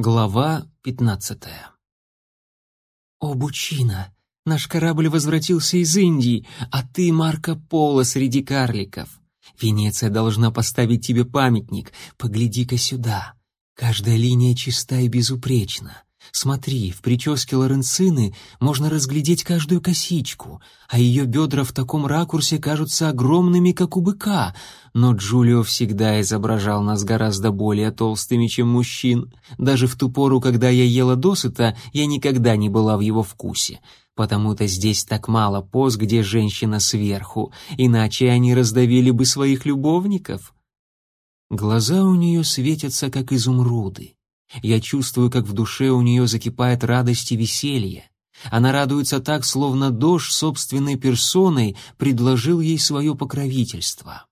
Глава пятнадцатая. «О, Бучина, наш корабль возвратился из Индии, а ты Марко Поло среди карликов. Венеция должна поставить тебе памятник, погляди-ка сюда. Каждая линия чиста и безупречна. Смотри, в прическе Лоренцины можно разглядеть каждую косичку, а ее бедра в таком ракурсе кажутся огромными, как у быка. Но Джулио всегда изображал нас гораздо более толстыми, чем мужчин. Даже в ту пору, когда я ела досыта, я никогда не была в его вкусе. Потому-то здесь так мало поз, где женщина сверху, иначе они раздавили бы своих любовников. Глаза у нее светятся, как изумруды. Я чувствую, как в душе у нее закипает радость и веселье. Она радуется так, словно дождь собственной персоной предложил ей свое покровительство.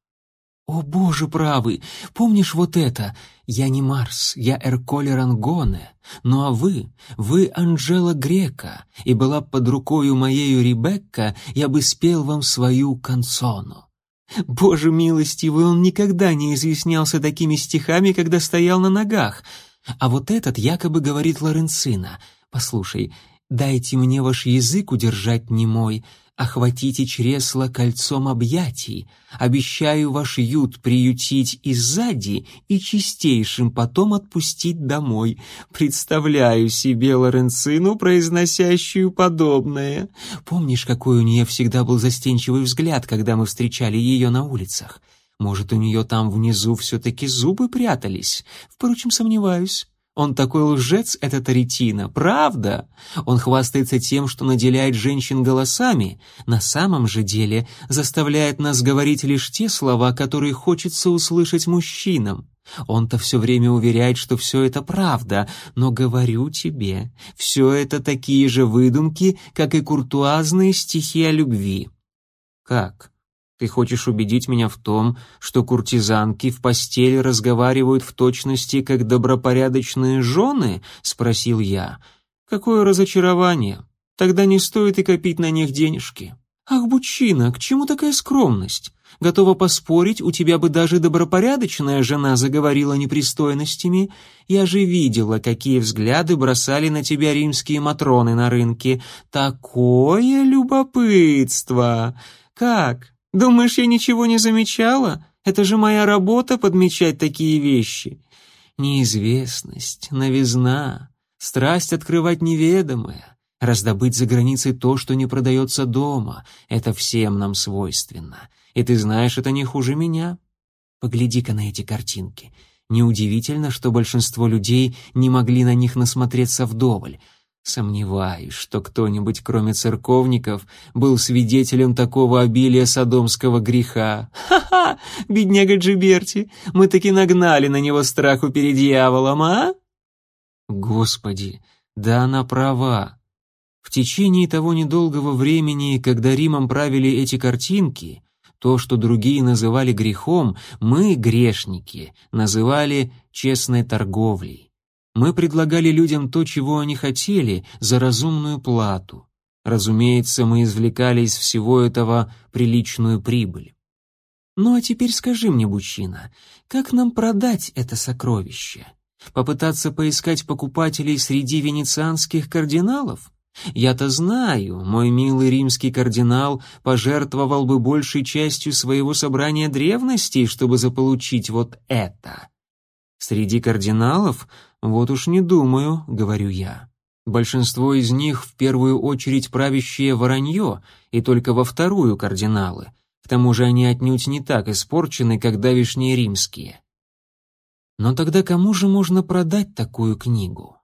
«О, Боже правый! Помнишь вот это? Я не Марс, я Эрколе Рангоне. Ну а вы, вы Анжела Грека, и была б под рукою моею Ребекка, я бы спел вам свою канцону». Боже милостивый, он никогда не изъяснялся такими стихами, когда стоял на ногах — а вот этот якобы говорит Лоренцина. Послушай, дайте мне ваш язык удержать немой, охватите чресло кольцом объятий, обещаю ваш ют приютить и сзади, и чистейшим потом отпустить домой. Представляю себе Лоренцину, произносящую подобное. Помнишь, какой у нее всегда был застенчивый взгляд, когда мы встречали ее на улицах? Может, у нее там внизу все-таки зубы прятались? Впрочем, сомневаюсь. Он такой лжец, этот Аретина, правда? Он хвастается тем, что наделяет женщин голосами, на самом же деле заставляет нас говорить лишь те слова, которые хочется услышать мужчинам. Он-то все время уверяет, что все это правда, но говорю тебе, все это такие же выдумки, как и куртуазные стихи о любви. Как? Ты хочешь убедить меня в том, что куртизанки в постели разговаривают в точности как добропорядочные жены? спросил я. Какое разочарование. Тогда не стоит и копить на них денежки. Ах, Бучина, к чему такая скромность? Готова поспорить, у тебя бы даже добропорядочная жена заговорила непристойностями. Я же видела, какие взгляды бросали на тебя римские матроны на рынке. Такое любопытство! Как? Думаешь, я ничего не замечала? Это же моя работа подмечать такие вещи. Неизвестность, новизна, страсть открывать неведомое, раздобыть за границей то, что не продается дома. Это всем нам свойственно. И ты знаешь, это не хуже меня. Погляди-ка на эти картинки. Неудивительно, что большинство людей не могли на них насмотреться вдоволь. Сомневаюсь, что кто-нибудь, кроме церковников, был свидетелем такого обилия содомского греха. Ха-ха, бедняга Джиберти, мы таки нагнали на него страху перед дьяволом, а? Господи, да она права. В течение того недолгого времени, когда Римом правили эти картинки, то, что другие называли грехом, мы, грешники, называли честной торговлей. Мы предлагали людям то, чего они хотели, за разумную плату. Разумеется, мы извлекали из всего этого приличную прибыль. Ну а теперь скажи мне, Бучина, как нам продать это сокровище? Попытаться поискать покупателей среди венецианских кардиналов? Я-то знаю, мой милый римский кардинал пожертвовал бы большей частью своего собрания древностей, чтобы заполучить вот это. Среди кардиналов «Вот уж не думаю», — говорю я. Большинство из них в первую очередь правящие воронье, и только во вторую кардиналы. К тому же они отнюдь не так испорчены, как давишние римские. Но тогда кому же можно продать такую книгу?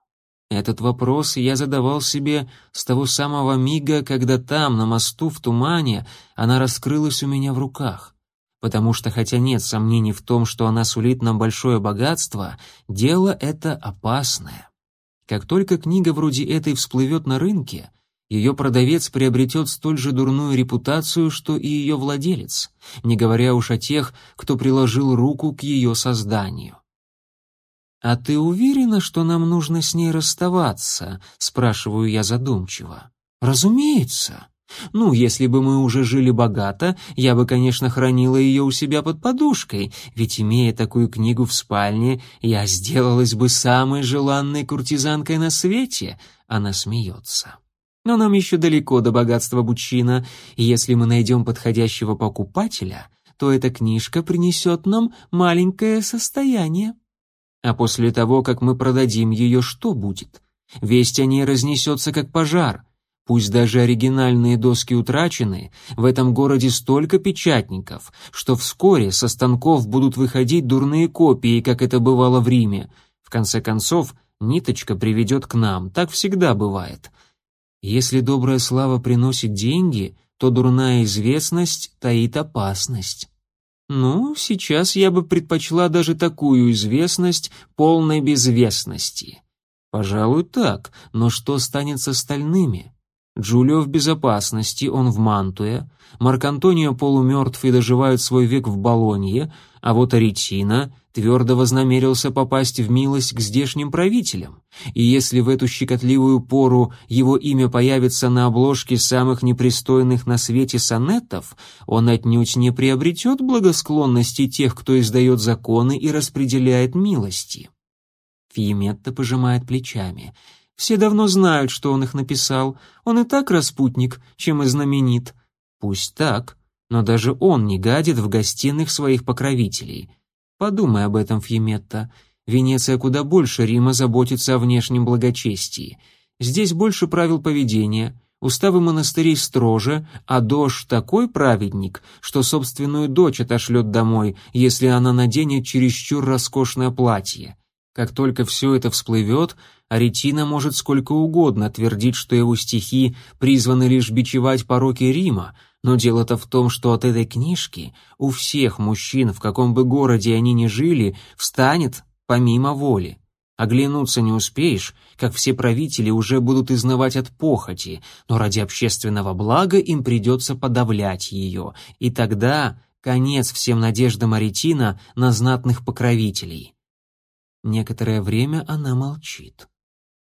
Этот вопрос я задавал себе с того самого мига, когда там, на мосту в тумане, она раскрылась у меня в руках потому что хотя нет сомнений в том, что она сулит нам большое богатство, дело это опасное. Как только книга вроде этой всплывет на рынке, ее продавец приобретет столь же дурную репутацию, что и ее владелец, не говоря уж о тех, кто приложил руку к ее созданию. «А ты уверена, что нам нужно с ней расставаться?» — спрашиваю я задумчиво. «Разумеется. Ну, если бы мы уже жили богато, я бы, конечно, хранила ее у себя под подушкой, ведь, имея такую книгу в спальне, я сделалась бы самой желанной куртизанкой на свете. Она смеется. Но нам еще далеко до богатства Бучина, и если мы найдем подходящего покупателя, то эта книжка принесет нам маленькое состояние. А после того, как мы продадим ее, что будет? Весть о ней разнесется, как пожар — Пусть даже оригинальные доски утрачены, в этом городе столько печатников, что вскоре со станков будут выходить дурные копии, как это бывало в Риме. В конце концов, ниточка приведет к нам, так всегда бывает. Если добрая слава приносит деньги, то дурная известность таит опасность. Ну, сейчас я бы предпочла даже такую известность полной безвестности. Пожалуй, так, но что станет с остальными? Джулио в безопасности, он в Мантуе, Марк-Антонио полумертв и доживает свой век в Болонье, а вот Аретина твердо вознамерился попасть в милость к здешним правителям. И если в эту щекотливую пору его имя появится на обложке самых непристойных на свете сонетов, он отнюдь не приобретет благосклонности тех, кто издает законы и распределяет милости. Фиеметта пожимает плечами — все давно знают, что он их написал. Он и так распутник, чем и знаменит. Пусть так, но даже он не гадит в гостиных своих покровителей. Подумай об этом, Фьеметта. Венеция куда больше Рима заботится о внешнем благочестии. Здесь больше правил поведения, уставы монастырей строже, а дождь такой праведник, что собственную дочь отошлет домой, если она наденет чересчур роскошное платье. Как только все это всплывет, Аретина может сколько угодно твердить, что его стихи призваны лишь бичевать пороки Рима, но дело-то в том, что от этой книжки у всех мужчин, в каком бы городе они ни жили, встанет помимо воли. Оглянуться не успеешь, как все правители уже будут изнывать от похоти, но ради общественного блага им придется подавлять ее, и тогда конец всем надеждам Аретина на знатных покровителей. Некоторое время она молчит.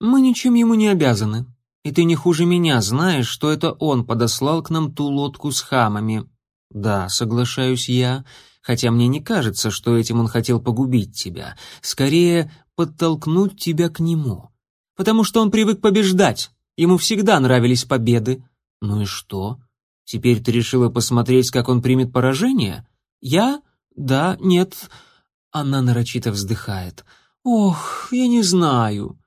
«Мы ничем ему не обязаны. И ты не хуже меня знаешь, что это он подослал к нам ту лодку с хамами». «Да, соглашаюсь я, хотя мне не кажется, что этим он хотел погубить тебя. Скорее, подтолкнуть тебя к нему. Потому что он привык побеждать. Ему всегда нравились победы». «Ну и что? Теперь ты решила посмотреть, как он примет поражение?» «Я? Да, нет...» Она нарочито вздыхает. «Ох, я не знаю».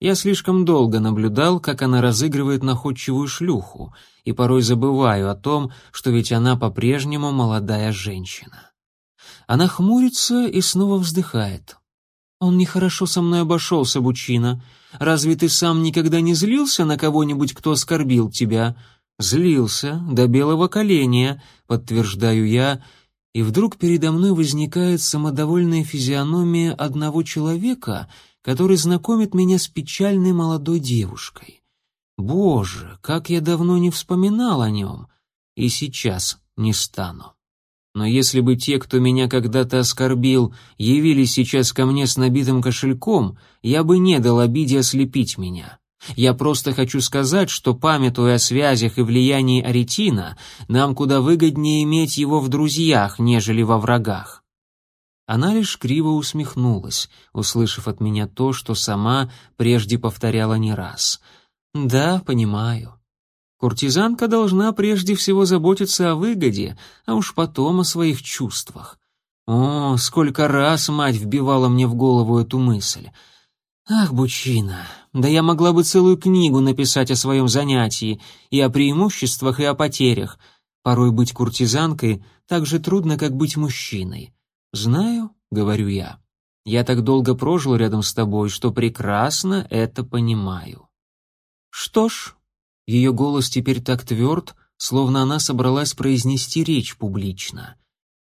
Я слишком долго наблюдал, как она разыгрывает находчивую шлюху, и порой забываю о том, что ведь она по-прежнему молодая женщина. Она хмурится и снова вздыхает. «Он нехорошо со мной обошелся, Бучина. Разве ты сам никогда не злился на кого-нибудь, кто оскорбил тебя?» «Злился, до белого коленя», — подтверждаю я, — и вдруг передо мной возникает самодовольная физиономия одного человека, который знакомит меня с печальной молодой девушкой. Боже, как я давно не вспоминал о нем, и сейчас не стану. Но если бы те, кто меня когда-то оскорбил, явились сейчас ко мне с набитым кошельком, я бы не дал обиде ослепить меня. Я просто хочу сказать, что, памятуя о связях и влиянии Аретина, нам куда выгоднее иметь его в друзьях, нежели во врагах». Она лишь криво усмехнулась, услышав от меня то, что сама прежде повторяла не раз. «Да, понимаю. Куртизанка должна прежде всего заботиться о выгоде, а уж потом о своих чувствах. О, сколько раз мать вбивала мне в голову эту мысль. Ах, Бучина, да я могла бы целую книгу написать о своем занятии, и о преимуществах, и о потерях. Порой быть куртизанкой так же трудно, как быть мужчиной. Знаю, говорю я. Я так долго прожил рядом с тобой, что прекрасно это понимаю. Что ж, ее голос теперь так тверд, словно она собралась произнести речь публично.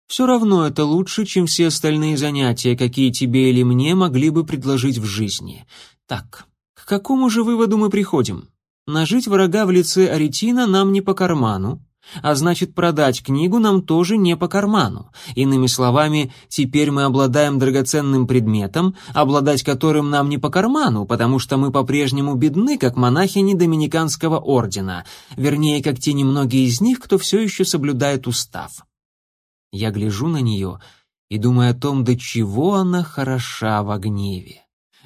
Все равно это лучше, чем все остальные занятия, какие тебе или мне могли бы предложить в жизни. Так, к какому же выводу мы приходим? Нажить врага в лице Аретина нам не по карману. А значит, продать книгу нам тоже не по карману. Иными словами, теперь мы обладаем драгоценным предметом, обладать которым нам не по карману, потому что мы по-прежнему бедны, как монахини Доминиканского ордена, вернее, как те немногие из них, кто все еще соблюдает устав. Я гляжу на нее и думаю о том, до чего она хороша в гневе.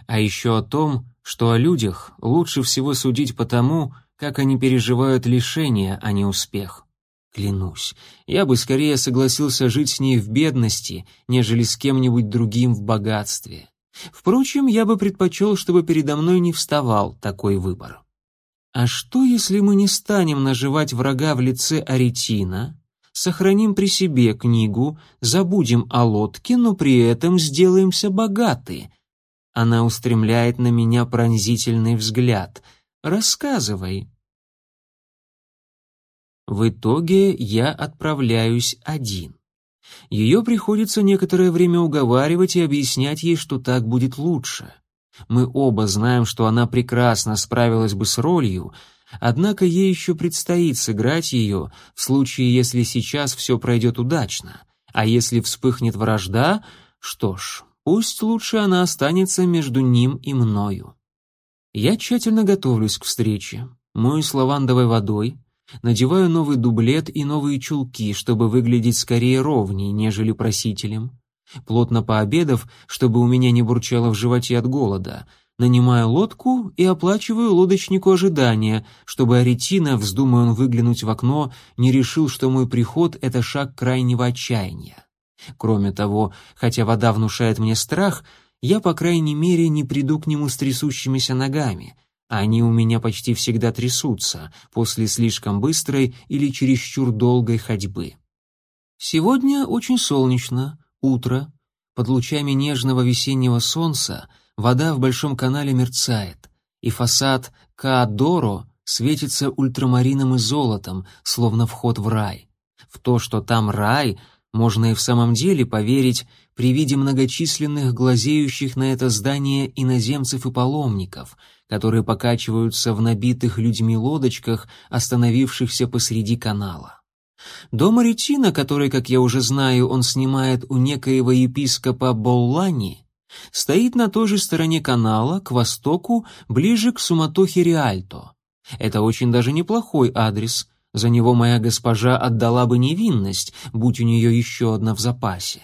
А еще о том, что о людях лучше всего судить по тому, как они переживают лишение, а не успех. Клянусь, я бы скорее согласился жить с ней в бедности, нежели с кем-нибудь другим в богатстве. Впрочем, я бы предпочел, чтобы передо мной не вставал такой выбор. А что, если мы не станем наживать врага в лице Аретина, сохраним при себе книгу, забудем о лодке, но при этом сделаемся богаты? Она устремляет на меня пронзительный взгляд. Рассказывай. В итоге я отправляюсь один. Ее приходится некоторое время уговаривать и объяснять ей, что так будет лучше. Мы оба знаем, что она прекрасно справилась бы с ролью, однако ей еще предстоит сыграть ее в случае, если сейчас все пройдет удачно, а если вспыхнет вражда, что ж, пусть лучше она останется между ним и мною. Я тщательно готовлюсь к встрече, моюсь лавандовой водой, надеваю новый дублет и новые чулки, чтобы выглядеть скорее ровнее, нежели просителем. Плотно пообедав, чтобы у меня не бурчало в животе от голода, нанимаю лодку и оплачиваю лодочнику ожидания, чтобы Аретина, вздумая он выглянуть в окно, не решил, что мой приход — это шаг крайнего отчаяния. Кроме того, хотя вода внушает мне страх, я, по крайней мере, не приду к нему с трясущимися ногами — они у меня почти всегда трясутся после слишком быстрой или чересчур долгой ходьбы. Сегодня очень солнечно, утро. Под лучами нежного весеннего солнца вода в большом канале мерцает, и фасад Каадоро светится ультрамарином и золотом, словно вход в рай. В то, что там рай, можно и в самом деле поверить при виде многочисленных глазеющих на это здание иноземцев и паломников, которые покачиваются в набитых людьми лодочках, остановившихся посреди канала. Дом Аретина, который, как я уже знаю, он снимает у некоего епископа Боллани, стоит на той же стороне канала, к востоку, ближе к суматохе Риальто. Это очень даже неплохой адрес, за него моя госпожа отдала бы невинность, будь у нее еще одна в запасе.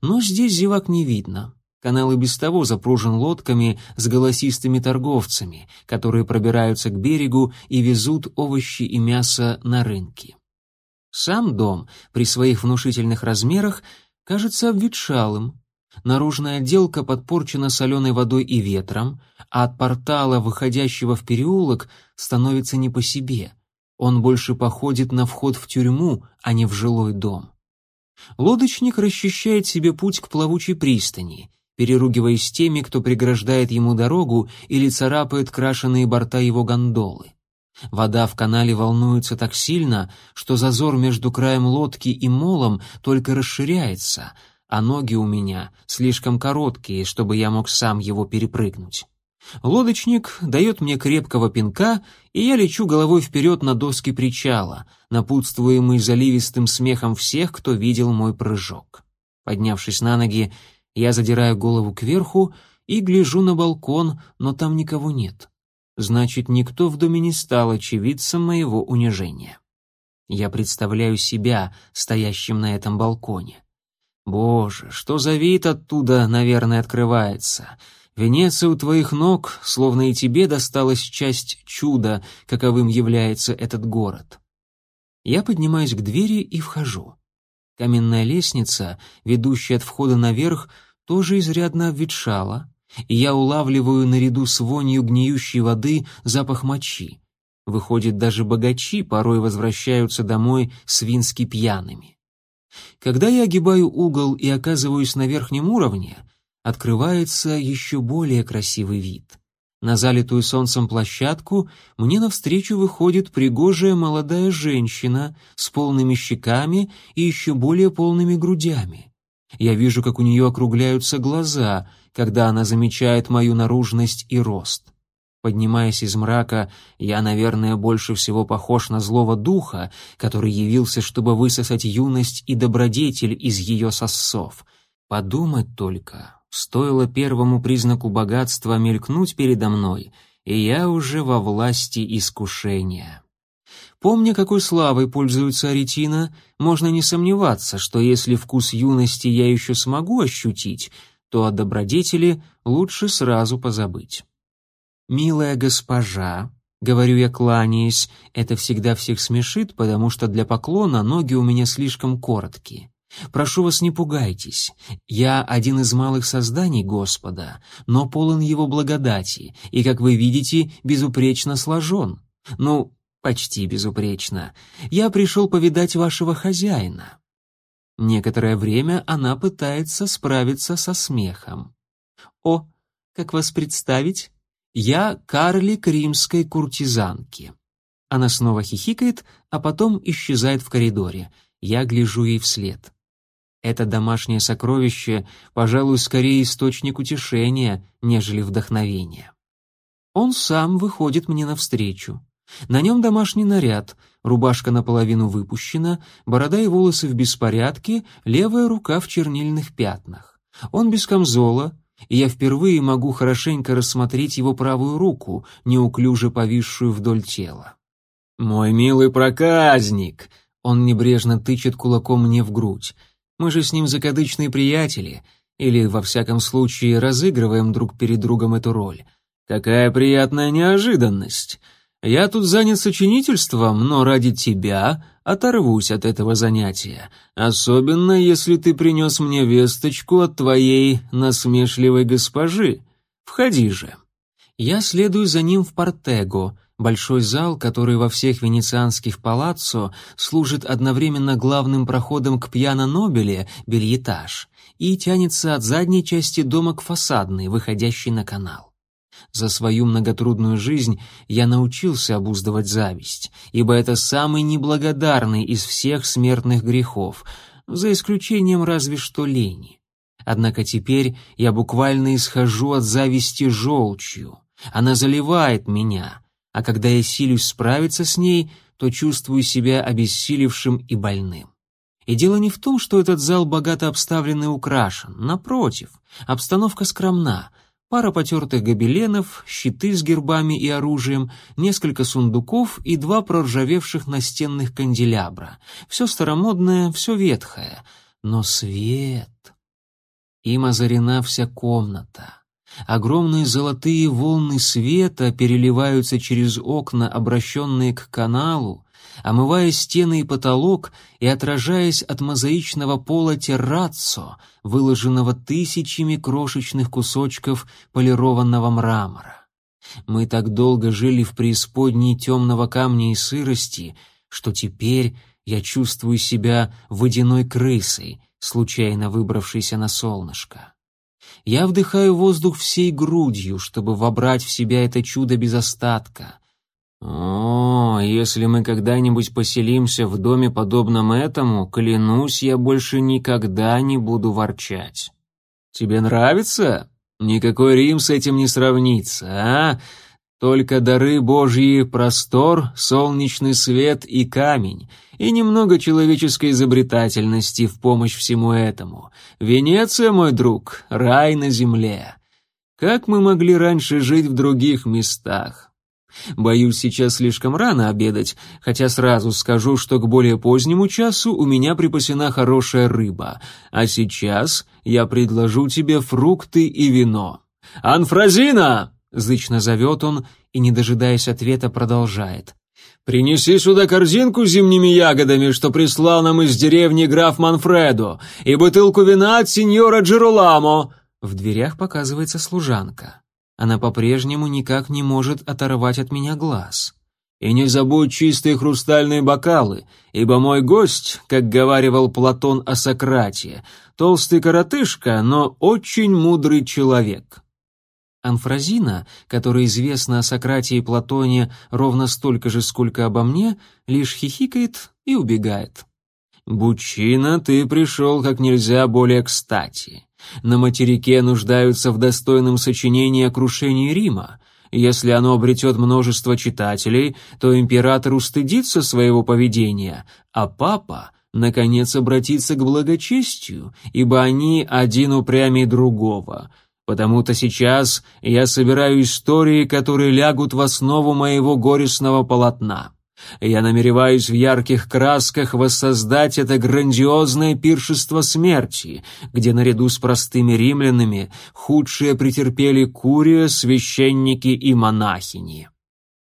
Но здесь зевак не видно. Канал и без того запружен лодками с голосистыми торговцами, которые пробираются к берегу и везут овощи и мясо на рынки. Сам дом при своих внушительных размерах кажется обветшалым. Наружная отделка подпорчена соленой водой и ветром, а от портала, выходящего в переулок, становится не по себе — он больше походит на вход в тюрьму, а не в жилой дом. Лодочник расчищает себе путь к плавучей пристани, переругиваясь с теми, кто преграждает ему дорогу или царапает крашеные борта его гондолы. Вода в канале волнуется так сильно, что зазор между краем лодки и молом только расширяется, а ноги у меня слишком короткие, чтобы я мог сам его перепрыгнуть. Лодочник дает мне крепкого пинка, и я лечу головой вперед на доски причала, напутствуемый заливистым смехом всех, кто видел мой прыжок. Поднявшись на ноги, я задираю голову кверху и гляжу на балкон, но там никого нет. Значит, никто в доме не стал очевидцем моего унижения. Я представляю себя стоящим на этом балконе. Боже, что за вид оттуда, наверное, открывается — Венеция у твоих ног, словно и тебе досталась часть чуда, каковым является этот город. Я поднимаюсь к двери и вхожу. Каменная лестница, ведущая от входа наверх, тоже изрядно обветшала, и я улавливаю наряду с вонью гниющей воды запах мочи. Выходит, даже богачи порой возвращаются домой свински пьяными. Когда я огибаю угол и оказываюсь на верхнем уровне, открывается еще более красивый вид. На залитую солнцем площадку мне навстречу выходит пригожая молодая женщина с полными щеками и еще более полными грудями. Я вижу, как у нее округляются глаза, когда она замечает мою наружность и рост. Поднимаясь из мрака, я, наверное, больше всего похож на злого духа, который явился, чтобы высосать юность и добродетель из ее сосцов. Подумать только, стоило первому признаку богатства мелькнуть передо мной, и я уже во власти искушения. Помня, какой славой пользуется Аретина, можно не сомневаться, что если вкус юности я еще смогу ощутить, то о добродетели лучше сразу позабыть. «Милая госпожа», — говорю я, кланяясь, это всегда всех смешит, потому что для поклона ноги у меня слишком короткие. Прошу вас, не пугайтесь. Я один из малых созданий Господа, но полон Его благодати, и, как вы видите, безупречно сложен. Ну, почти безупречно. Я пришел повидать вашего хозяина. Некоторое время она пытается справиться со смехом. О, как вас представить? «Я карлик римской куртизанки». Она снова хихикает, а потом исчезает в коридоре. Я гляжу ей вслед. Это домашнее сокровище, пожалуй, скорее источник утешения, нежели вдохновения. Он сам выходит мне навстречу. На нем домашний наряд, рубашка наполовину выпущена, борода и волосы в беспорядке, левая рука в чернильных пятнах. Он без камзола, и я впервые могу хорошенько рассмотреть его правую руку, неуклюже повисшую вдоль тела. «Мой милый проказник!» Он небрежно тычет кулаком мне в грудь. «Мы же с ним закадычные приятели, или, во всяком случае, разыгрываем друг перед другом эту роль. Какая приятная неожиданность! Я тут занят сочинительством, но ради тебя оторвусь от этого занятия, особенно если ты принес мне весточку от твоей насмешливой госпожи. Входи же». Я следую за ним в Портего, большой зал, который во всех венецианских палаццо служит одновременно главным проходом к пьяно-нобеле, бельетаж, и тянется от задней части дома к фасадной, выходящей на канал. За свою многотрудную жизнь я научился обуздывать зависть, ибо это самый неблагодарный из всех смертных грехов, за исключением разве что лени. Однако теперь я буквально исхожу от зависти желчью. Она заливает меня, а когда я силюсь справиться с ней, то чувствую себя обессилевшим и больным. И дело не в том, что этот зал богато обставлен и украшен. Напротив, обстановка скромна — пара потертых гобеленов, щиты с гербами и оружием, несколько сундуков и два проржавевших настенных канделябра. Все старомодное, все ветхое. Но свет... Им озарена вся комната. Огромные золотые волны света переливаются через окна, обращенные к каналу, омывая стены и потолок и отражаясь от мозаичного пола терраццо, выложенного тысячами крошечных кусочков полированного мрамора. Мы так долго жили в преисподней темного камня и сырости, что теперь я чувствую себя водяной крысой, случайно выбравшейся на солнышко. Я вдыхаю воздух всей грудью, чтобы вобрать в себя это чудо без остатка. О, если мы когда-нибудь поселимся в доме, подобном этому, клянусь, я больше никогда не буду ворчать. Тебе нравится? Никакой Рим с этим не сравнится, а? Только дары Божьи, простор, солнечный свет и камень, и немного человеческой изобретательности в помощь всему этому. Венеция, мой друг, рай на земле. Как мы могли раньше жить в других местах? Боюсь, сейчас слишком рано обедать, хотя сразу скажу, что к более позднему часу у меня припасена хорошая рыба, а сейчас я предложу тебе фрукты и вино. «Анфразина!» — зычно зовет он и, не дожидаясь ответа, продолжает. «Принеси сюда корзинку с зимними ягодами, что прислал нам из деревни граф Манфредо, и бутылку вина от сеньора Джероламо». В дверях показывается служанка. Она по-прежнему никак не может оторвать от меня глаз. И не забудь чистые хрустальные бокалы, ибо мой гость, как говаривал Платон о Сократе, толстый коротышка, но очень мудрый человек. Анфразина, которая известна о Сократе и Платоне ровно столько же, сколько обо мне, лишь хихикает и убегает. «Бучина, ты пришел как нельзя более кстати. На материке нуждаются в достойном сочинении о крушении Рима. Если оно обретет множество читателей, то император устыдится своего поведения, а папа, наконец, обратится к благочестию, ибо они один упрямее другого. Потому-то сейчас я собираю истории, которые лягут в основу моего горестного полотна. Я намереваюсь в ярких красках воссоздать это грандиозное пиршество смерти, где наряду с простыми римлянами худшие претерпели курия, священники и монахини.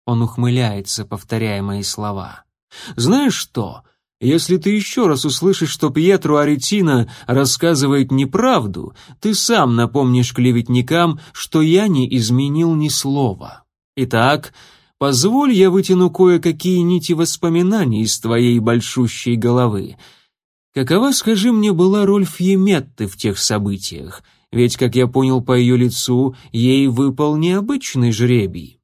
Он ухмыляется, повторяя мои слова. Знаешь что? Если ты еще раз услышишь, что Пьетро Аретина рассказывает неправду, ты сам напомнишь клеветникам, что я не изменил ни слова. Итак, Позволь, я вытяну кое-какие нити воспоминаний из твоей большущей головы. Какова, скажи мне, была роль Фьеметты в тех событиях? Ведь, как я понял по ее лицу, ей выпал необычный жребий.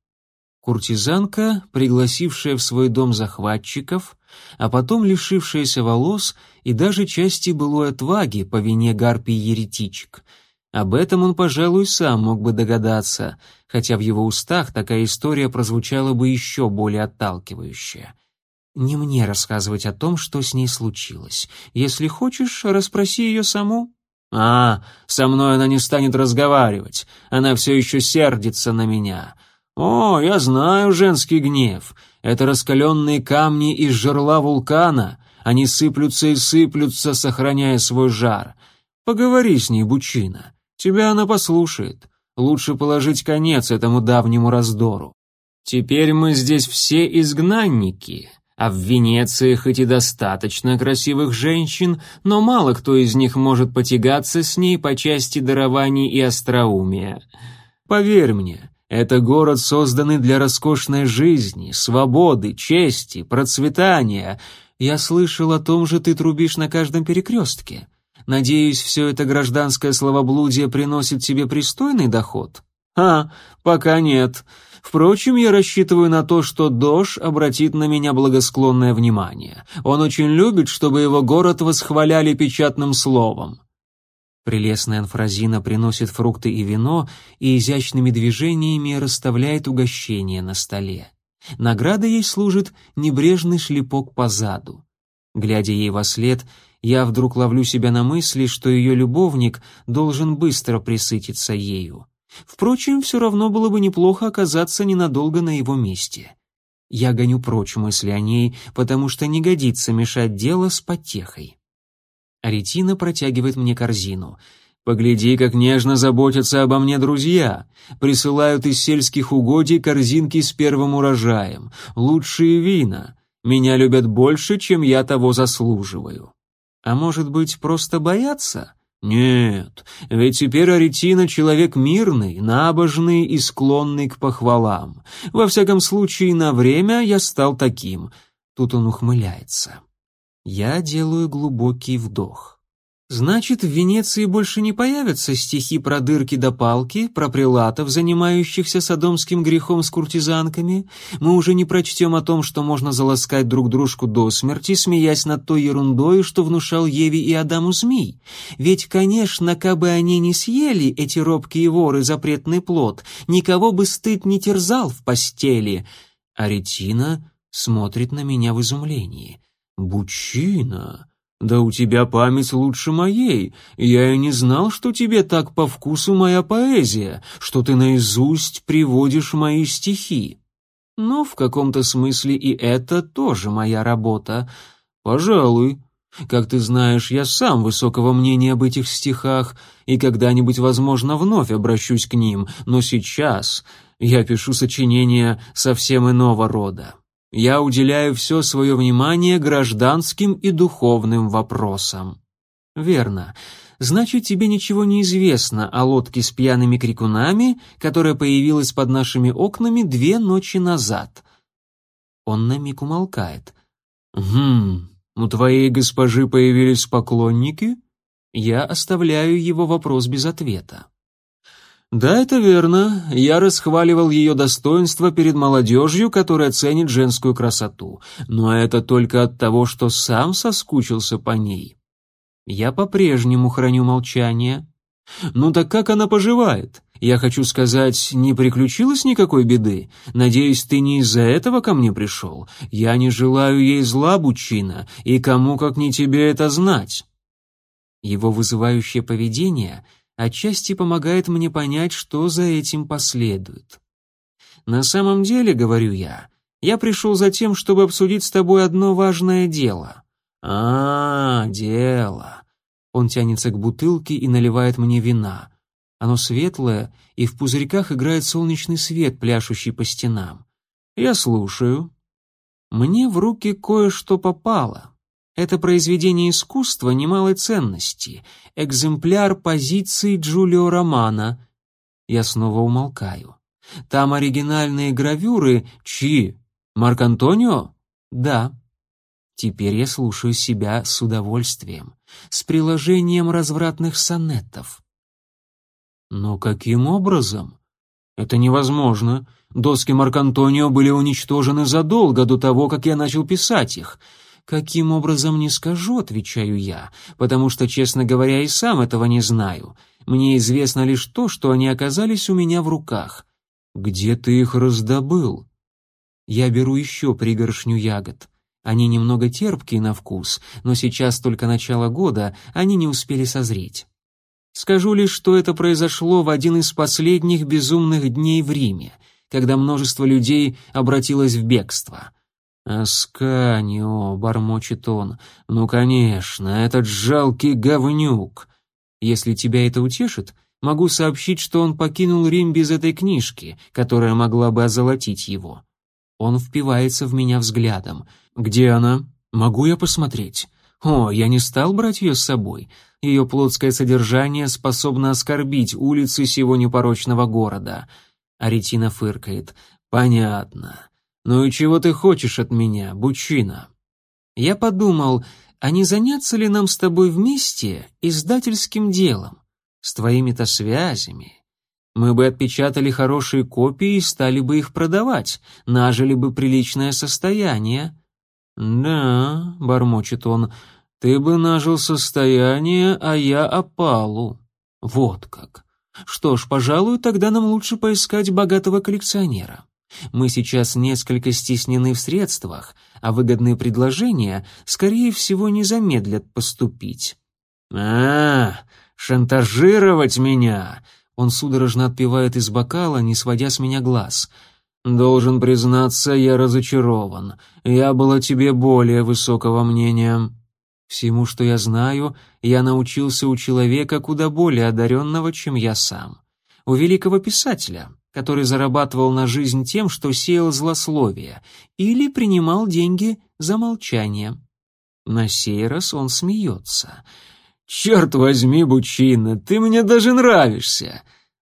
Куртизанка, пригласившая в свой дом захватчиков, а потом лишившаяся волос и даже части былой отваги по вине гарпий еретичек — об этом он, пожалуй, сам мог бы догадаться, хотя в его устах такая история прозвучала бы еще более отталкивающе. Не мне рассказывать о том, что с ней случилось. Если хочешь, расспроси ее саму. А, со мной она не станет разговаривать. Она все еще сердится на меня. О, я знаю женский гнев. Это раскаленные камни из жерла вулкана. Они сыплются и сыплются, сохраняя свой жар. Поговори с ней, Бучина. Тебя она послушает. Лучше положить конец этому давнему раздору. Теперь мы здесь все изгнанники, а в Венеции хоть и достаточно красивых женщин, но мало кто из них может потягаться с ней по части дарований и остроумия. Поверь мне, это город, созданный для роскошной жизни, свободы, чести, процветания. Я слышал о том же ты трубишь на каждом перекрестке. Надеюсь, все это гражданское словоблудие приносит тебе пристойный доход? А, пока нет. Впрочем, я рассчитываю на то, что Дош обратит на меня благосклонное внимание. Он очень любит, чтобы его город восхваляли печатным словом. Прелестная анфразина приносит фрукты и вино и изящными движениями расставляет угощение на столе. Награда ей служит небрежный шлепок по заду. Глядя ей во след, я вдруг ловлю себя на мысли, что ее любовник должен быстро присытиться ею. Впрочем, все равно было бы неплохо оказаться ненадолго на его месте. Я гоню прочь мысли о ней, потому что не годится мешать дело с потехой. Аретина протягивает мне корзину. «Погляди, как нежно заботятся обо мне друзья. Присылают из сельских угодий корзинки с первым урожаем. Лучшие вина. Меня любят больше, чем я того заслуживаю». А может быть, просто боятся? Нет, ведь теперь Аретина человек мирный, набожный и склонный к похвалам. Во всяком случае, на время я стал таким. Тут он ухмыляется. Я делаю глубокий вдох. Значит, в Венеции больше не появятся стихи про дырки до палки, про прилатов, занимающихся садомским грехом с куртизанками. Мы уже не прочтем о том, что можно заласкать друг дружку до смерти, смеясь над той ерундой, что внушал Еве и Адаму змей. Ведь, конечно, кабы они не съели, эти робкие воры, запретный плод, никого бы стыд не терзал в постели. А Ретина смотрит на меня в изумлении. «Бучина!» «Да у тебя память лучше моей. Я и не знал, что тебе так по вкусу моя поэзия, что ты наизусть приводишь мои стихи. Но в каком-то смысле и это тоже моя работа. Пожалуй. Как ты знаешь, я сам высокого мнения об этих стихах, и когда-нибудь, возможно, вновь обращусь к ним, но сейчас я пишу сочинения совсем иного рода я уделяю все свое внимание гражданским и духовным вопросам. Верно. Значит, тебе ничего не известно о лодке с пьяными крикунами, которая появилась под нашими окнами две ночи назад. Он на миг умолкает. «Хм, у твоей госпожи появились поклонники?» Я оставляю его вопрос без ответа. Да, это верно. Я расхваливал ее достоинство перед молодежью, которая ценит женскую красоту. Но это только от того, что сам соскучился по ней. Я по-прежнему храню молчание. Ну так как она поживает? Я хочу сказать, не приключилось никакой беды. Надеюсь, ты не из-за этого ко мне пришел. Я не желаю ей зла, Бучина, и кому, как не тебе, это знать». Его вызывающее поведение отчасти помогает мне понять, что за этим последует. «На самом деле, — говорю я, — я пришел за тем, чтобы обсудить с тобой одно важное дело». «А, дело». Он тянется к бутылке и наливает мне вина. Оно светлое, и в пузырьках играет солнечный свет, пляшущий по стенам. Я слушаю. Мне в руки кое-что попало. Это произведение искусства немалой ценности, экземпляр позиции Джулио Романа. Я снова умолкаю. Там оригинальные гравюры. Чьи? Марк Антонио? Да. Теперь я слушаю себя с удовольствием, с приложением развратных сонетов. Но каким образом? Это невозможно. Доски Маркантонио были уничтожены задолго до того, как я начал писать их. Каким образом не скажу, отвечаю я, потому что, честно говоря, и сам этого не знаю. Мне известно лишь то, что они оказались у меня в руках. Где ты их раздобыл? Я беру еще пригоршню ягод. Они немного терпкие на вкус, но сейчас только начало года, они не успели созреть. Скажу лишь, что это произошло в один из последних безумных дней в Риме, когда множество людей обратилось в бегство. «Асканио», — бормочет он, — «ну, конечно, этот жалкий говнюк». Если тебя это утешит, могу сообщить, что он покинул Рим без этой книжки, которая могла бы озолотить его. Он впивается в меня взглядом. «Где она? Могу я посмотреть?» «О, я не стал брать ее с собой. Ее плотское содержание способно оскорбить улицы сего непорочного города. Аретина фыркает. Понятно. Ну и чего ты хочешь от меня, Бучина? Я подумал, а не заняться ли нам с тобой вместе издательским делом? С твоими-то связями. Мы бы отпечатали хорошие копии и стали бы их продавать, нажили бы приличное состояние. Да, бормочет он, — ты бы нажил состояние, а я опалу. Вот как. Что ж, пожалуй, тогда нам лучше поискать богатого коллекционера. Мы сейчас несколько стеснены в средствах, а выгодные предложения, скорее всего, не замедлят поступить. А, шантажировать меня. Он судорожно отпивает из бокала, не сводя с меня глаз. Должен признаться, я разочарован. Я был о тебе более высокого мнения. Всему, что я знаю, я научился у человека куда более одаренного, чем я сам. У великого писателя, который зарабатывал на жизнь тем, что сеял злословие, или принимал деньги за молчание. На сей раз он смеется. «Черт возьми, Бучина, ты мне даже нравишься!»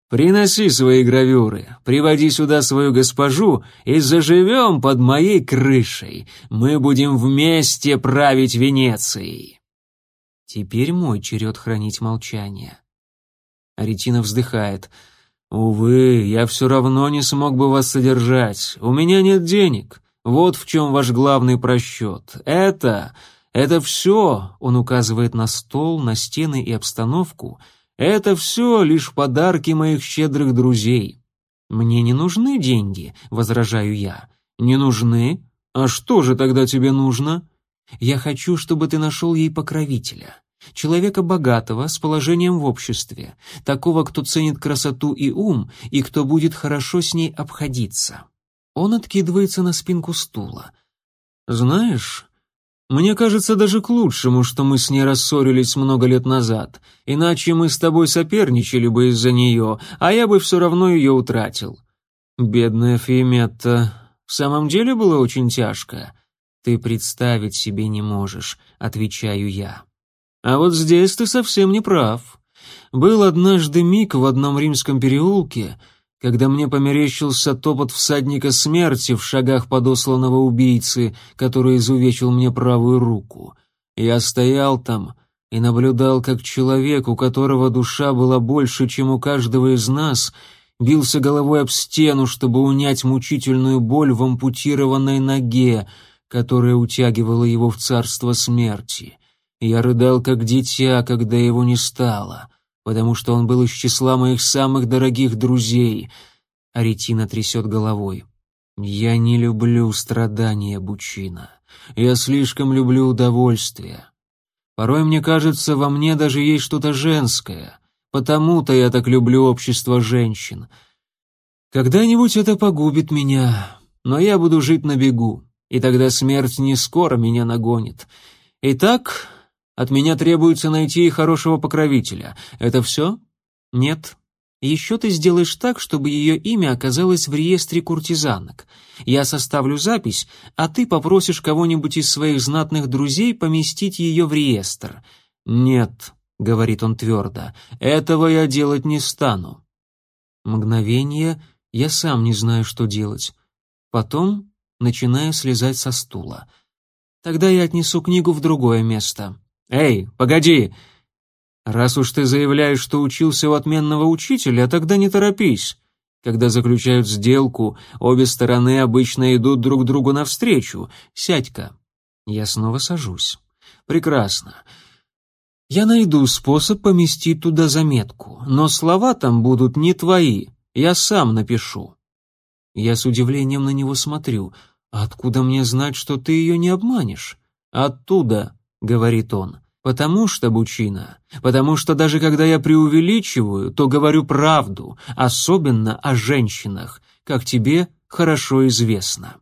Приноси свои гравюры, приводи сюда свою госпожу и заживем под моей крышей. Мы будем вместе править Венецией. Теперь мой черед хранить молчание. Аретина вздыхает. «Увы, я все равно не смог бы вас содержать. У меня нет денег. Вот в чем ваш главный просчет. Это... это все...» Он указывает на стол, на стены и обстановку — это все лишь подарки моих щедрых друзей. Мне не нужны деньги, возражаю я. Не нужны? А что же тогда тебе нужно? Я хочу, чтобы ты нашел ей покровителя. Человека богатого, с положением в обществе, такого, кто ценит красоту и ум, и кто будет хорошо с ней обходиться. Он откидывается на спинку стула. Знаешь, мне кажется даже к лучшему, что мы с ней рассорились много лет назад, иначе мы с тобой соперничали бы из-за нее, а я бы все равно ее утратил. Бедная Фиметта, в самом деле было очень тяжко. Ты представить себе не можешь, отвечаю я. А вот здесь ты совсем не прав. Был однажды миг в одном римском переулке, когда мне померещился топот всадника смерти в шагах подосланного убийцы, который изувечил мне правую руку. Я стоял там и наблюдал, как человек, у которого душа была больше, чем у каждого из нас, бился головой об стену, чтобы унять мучительную боль в ампутированной ноге, которая утягивала его в царство смерти. Я рыдал, как дитя, когда его не стало. потому что он был из числа моих самых дорогих друзей. Аретина трясет головой. Я не люблю страдания, Бучина. Я слишком люблю удовольствие. Порой мне кажется, во мне даже есть что-то женское. Потому-то я так люблю общество женщин. Когда-нибудь это погубит меня, но я буду жить на бегу, и тогда смерть не скоро меня нагонит. Итак, от меня требуется найти хорошего покровителя. Это все? Нет. Еще ты сделаешь так, чтобы ее имя оказалось в реестре куртизанок. Я составлю запись, а ты попросишь кого-нибудь из своих знатных друзей поместить ее в реестр. Нет, говорит он твердо, этого я делать не стану. Мгновение я сам не знаю, что делать. Потом начинаю слезать со стула. Тогда я отнесу книгу в другое место. «Эй, погоди!» «Раз уж ты заявляешь, что учился у отменного учителя, тогда не торопись. Когда заключают сделку, обе стороны обычно идут друг другу навстречу. Сядь-ка». Я снова сажусь. «Прекрасно. Я найду способ поместить туда заметку, но слова там будут не твои. Я сам напишу». Я с удивлением на него смотрю. «А откуда мне знать, что ты ее не обманешь?» «Оттуда», — говорит он. «Потому что, Бучина, потому что даже когда я преувеличиваю, то говорю правду, особенно о женщинах, как тебе хорошо известно».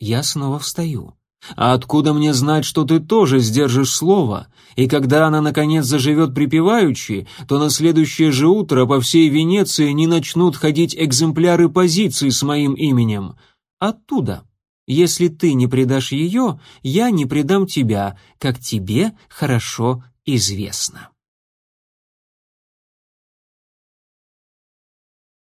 Я снова встаю. «А откуда мне знать, что ты тоже сдержишь слово, и когда она, наконец, заживет припеваючи, то на следующее же утро по всей Венеции не начнут ходить экземпляры позиций с моим именем? Оттуда». Если ты не предашь ее, я не предам тебя, как тебе хорошо известно.